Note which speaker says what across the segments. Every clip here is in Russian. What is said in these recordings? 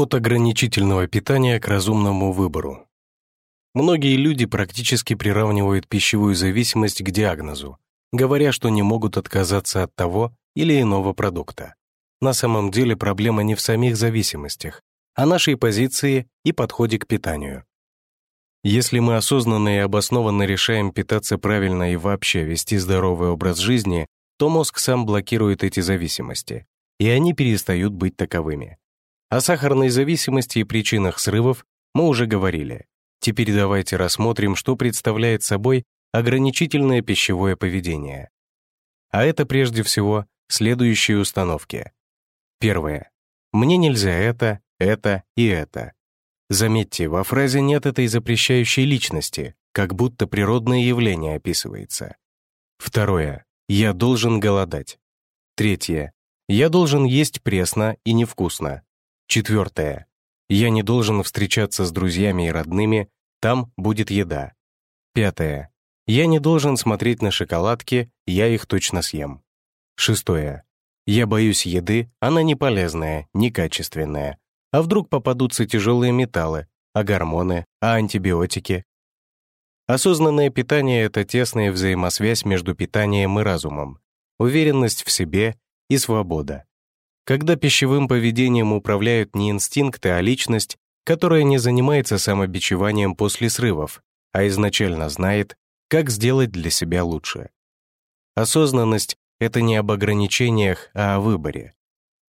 Speaker 1: От ограничительного питания к разумному выбору. Многие люди практически приравнивают пищевую зависимость к диагнозу, говоря, что не могут отказаться от того или иного продукта. На самом деле проблема не в самих зависимостях, а нашей позиции и подходе к питанию. Если мы осознанно и обоснованно решаем питаться правильно и вообще вести здоровый образ жизни, то мозг сам блокирует эти зависимости, и они перестают быть таковыми. О сахарной зависимости и причинах срывов мы уже говорили. Теперь давайте рассмотрим, что представляет собой ограничительное пищевое поведение. А это прежде всего следующие установки. Первое. Мне нельзя это, это и это. Заметьте, во фразе нет этой запрещающей личности, как будто природное явление описывается. Второе. Я должен голодать. Третье. Я должен есть пресно и невкусно. Четвертое. Я не должен встречаться с друзьями и родными, там будет еда. Пятое. Я не должен смотреть на шоколадки, я их точно съем. Шестое. Я боюсь еды, она не полезная, некачественная. А вдруг попадутся тяжелые металлы, а гормоны, а антибиотики? Осознанное питание — это тесная взаимосвязь между питанием и разумом, уверенность в себе и свобода. Когда пищевым поведением управляют не инстинкты, а личность, которая не занимается самобичеванием после срывов, а изначально знает, как сделать для себя лучше. Осознанность — это не об ограничениях, а о выборе.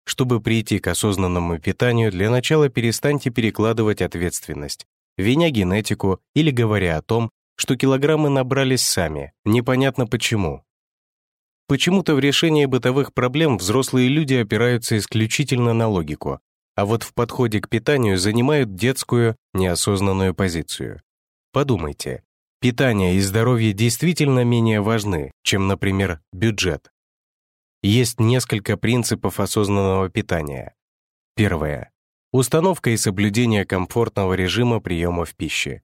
Speaker 1: Чтобы прийти к осознанному питанию, для начала перестаньте перекладывать ответственность, виня генетику или говоря о том, что килограммы набрались сами, непонятно почему, Почему-то в решении бытовых проблем взрослые люди опираются исключительно на логику, а вот в подходе к питанию занимают детскую, неосознанную позицию. Подумайте, питание и здоровье действительно менее важны, чем, например, бюджет. Есть несколько принципов осознанного питания. Первое. Установка и соблюдение комфортного режима приемов пищи.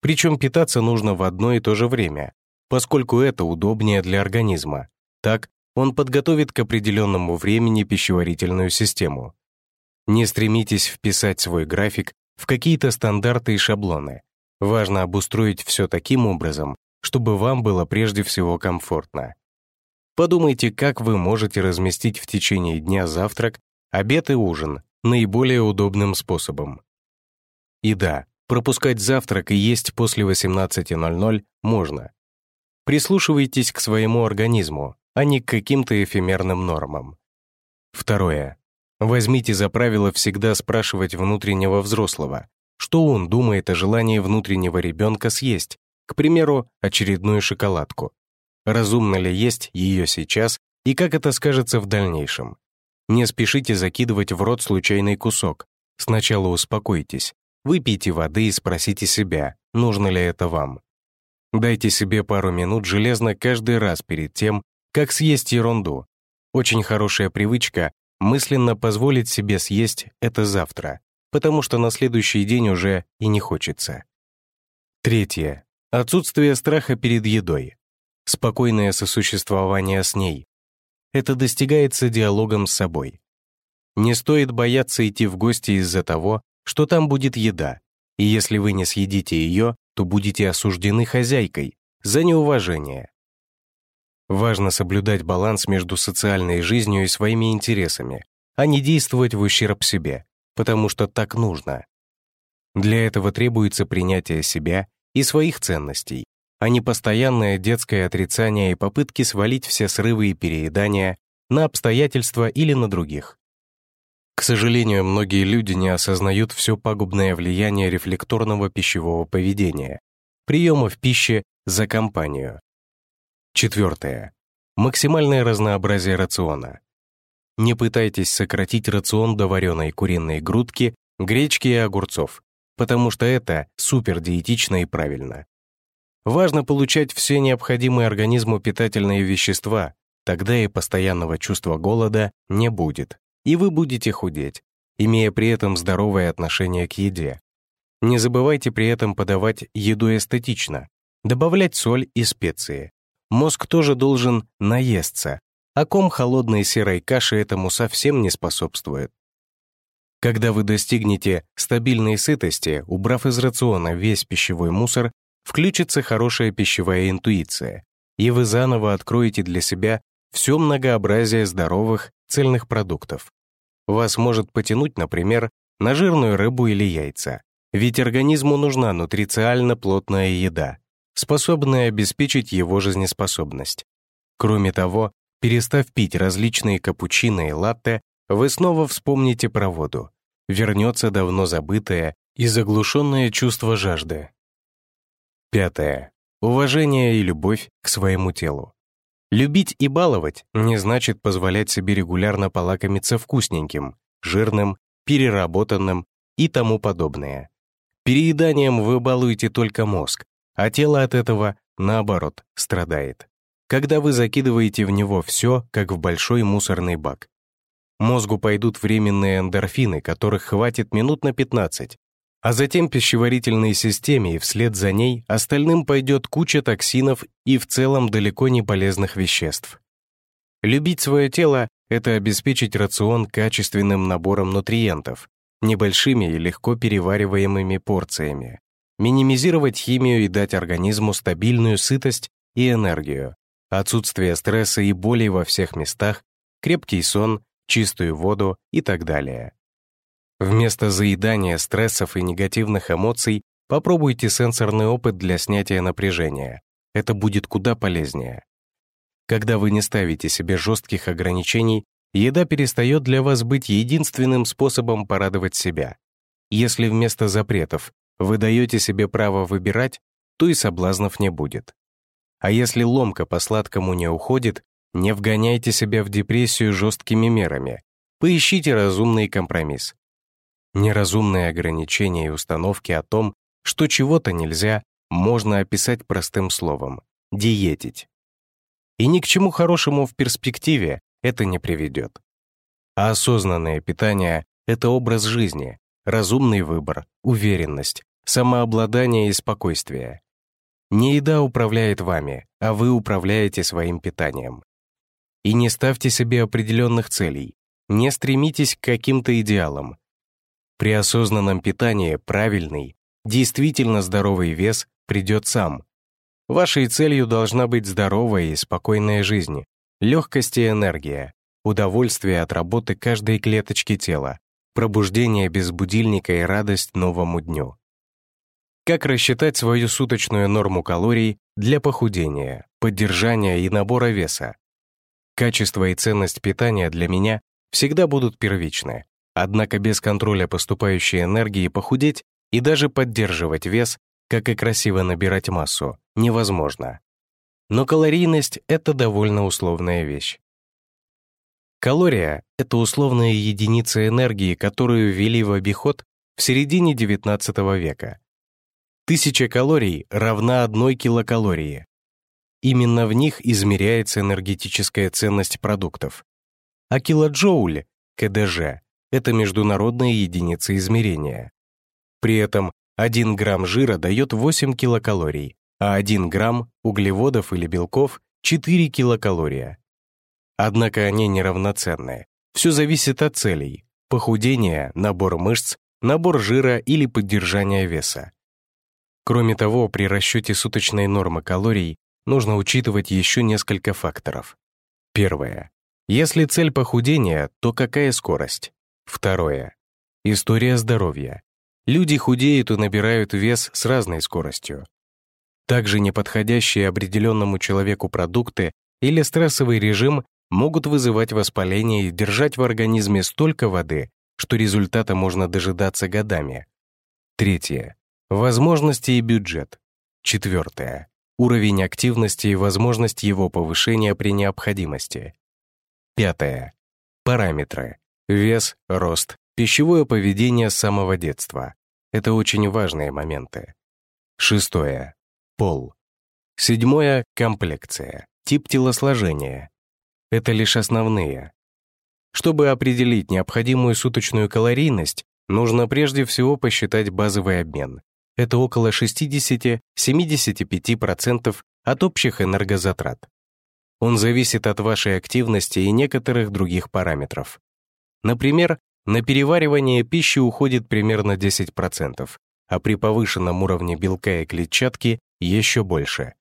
Speaker 1: Причем питаться нужно в одно и то же время, поскольку это удобнее для организма. Так, он подготовит к определенному времени пищеварительную систему. Не стремитесь вписать свой график в какие-то стандарты и шаблоны. Важно обустроить все таким образом, чтобы вам было прежде всего комфортно. Подумайте, как вы можете разместить в течение дня завтрак, обед и ужин наиболее удобным способом. И да, пропускать завтрак и есть после 18.00 можно. Прислушивайтесь к своему организму, а не к каким-то эфемерным нормам. Второе. Возьмите за правило всегда спрашивать внутреннего взрослого, что он думает о желании внутреннего ребенка съесть, к примеру, очередную шоколадку. Разумно ли есть ее сейчас и как это скажется в дальнейшем? Не спешите закидывать в рот случайный кусок. Сначала успокойтесь, выпейте воды и спросите себя, нужно ли это вам. Дайте себе пару минут железно каждый раз перед тем, как съесть ерунду. Очень хорошая привычка мысленно позволить себе съесть это завтра, потому что на следующий день уже и не хочется. Третье. Отсутствие страха перед едой. Спокойное сосуществование с ней. Это достигается диалогом с собой. Не стоит бояться идти в гости из-за того, что там будет еда, и если вы не съедите ее, то будете осуждены хозяйкой за неуважение. Важно соблюдать баланс между социальной жизнью и своими интересами, а не действовать в ущерб себе, потому что так нужно. Для этого требуется принятие себя и своих ценностей, а не постоянное детское отрицание и попытки свалить все срывы и переедания на обстоятельства или на других. К сожалению, многие люди не осознают все пагубное влияние рефлекторного пищевого поведения, приемов пищи за компанию, Четвертое. Максимальное разнообразие рациона. Не пытайтесь сократить рацион до вареной куриной грудки, гречки и огурцов, потому что это супердиетично и правильно. Важно получать все необходимые организму питательные вещества, тогда и постоянного чувства голода не будет, и вы будете худеть, имея при этом здоровое отношение к еде. Не забывайте при этом подавать еду эстетично, добавлять соль и специи, мозг тоже должен наесться, а ком холодной серой каши этому совсем не способствует. Когда вы достигнете стабильной сытости, убрав из рациона весь пищевой мусор, включится хорошая пищевая интуиция, и вы заново откроете для себя все многообразие здоровых, цельных продуктов. Вас может потянуть, например, на жирную рыбу или яйца, ведь организму нужна нутрициально плотная еда, способная обеспечить его жизнеспособность. Кроме того, перестав пить различные капучино и латте, вы снова вспомните про воду. Вернется давно забытое и заглушенное чувство жажды. Пятое. Уважение и любовь к своему телу. Любить и баловать не значит позволять себе регулярно полакомиться вкусненьким, жирным, переработанным и тому подобное. Перееданием вы балуете только мозг, а тело от этого, наоборот, страдает. Когда вы закидываете в него все, как в большой мусорный бак. Мозгу пойдут временные эндорфины, которых хватит минут на 15, а затем пищеварительной системе и вслед за ней остальным пойдет куча токсинов и в целом далеко не полезных веществ. Любить свое тело — это обеспечить рацион качественным набором нутриентов, небольшими и легко перевариваемыми порциями, минимизировать химию и дать организму стабильную сытость и энергию, отсутствие стресса и боли во всех местах, крепкий сон, чистую воду и так далее. Вместо заедания стрессов и негативных эмоций попробуйте сенсорный опыт для снятия напряжения. Это будет куда полезнее. Когда вы не ставите себе жестких ограничений, еда перестает для вас быть единственным способом порадовать себя. Если вместо запретов вы даете себе право выбирать, то и соблазнов не будет. А если ломка по сладкому не уходит, не вгоняйте себя в депрессию жесткими мерами. Поищите разумный компромисс. Неразумные ограничения и установки о том, что чего-то нельзя, можно описать простым словом — диетить. И ни к чему хорошему в перспективе это не приведет. А осознанное питание — это образ жизни, разумный выбор, уверенность, самообладание и спокойствие. Не еда управляет вами, а вы управляете своим питанием. И не ставьте себе определенных целей, не стремитесь к каким-то идеалам, при осознанном питании правильный, действительно здоровый вес придет сам. Вашей целью должна быть здоровая и спокойная жизнь, легкость и энергия, удовольствие от работы каждой клеточки тела, пробуждение без будильника и радость новому дню. Как рассчитать свою суточную норму калорий для похудения, поддержания и набора веса? Качество и ценность питания для меня всегда будут первичны. Однако без контроля поступающей энергии похудеть и даже поддерживать вес, как и красиво набирать массу, невозможно. Но калорийность — это довольно условная вещь. Калория — это условная единица энергии, которую ввели в обиход в середине XIX века. Тысяча калорий равна одной килокалории. Именно в них измеряется энергетическая ценность продуктов. А килоджоуль, КДЖ, это международная единица измерения. При этом 1 грамм жира дает 8 килокалорий, а 1 грамм углеводов или белков — 4 килокалория. Однако они неравноценны. Все зависит от целей — похудение, набор мышц, набор жира или поддержание веса. Кроме того, при расчете суточной нормы калорий нужно учитывать еще несколько факторов. Первое. Если цель похудения, то какая скорость? Второе. История здоровья. Люди худеют и набирают вес с разной скоростью. Также неподходящие определенному человеку продукты или стрессовый режим могут вызывать воспаление и держать в организме столько воды, что результата можно дожидаться годами. Третье. Возможности и бюджет. Четвертое. Уровень активности и возможность его повышения при необходимости. Пятое. Параметры. Вес, рост, пищевое поведение с самого детства. Это очень важные моменты. Шестое. Пол. Седьмое — комплекция, тип телосложения. Это лишь основные. Чтобы определить необходимую суточную калорийность, нужно прежде всего посчитать базовый обмен. Это около 60-75% от общих энергозатрат. Он зависит от вашей активности и некоторых других параметров. Например, На переваривание пищи уходит примерно 10%, а при повышенном уровне белка и клетчатки еще больше.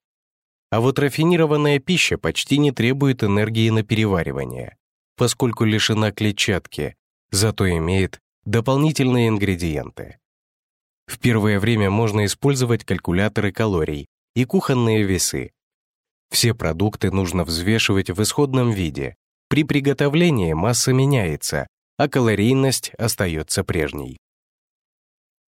Speaker 1: А вот рафинированная пища почти не требует энергии на переваривание, поскольку лишена клетчатки, зато имеет дополнительные ингредиенты. В первое время можно использовать калькуляторы калорий и кухонные весы. Все продукты нужно взвешивать в исходном виде. При приготовлении масса меняется, а калорийность остается прежней.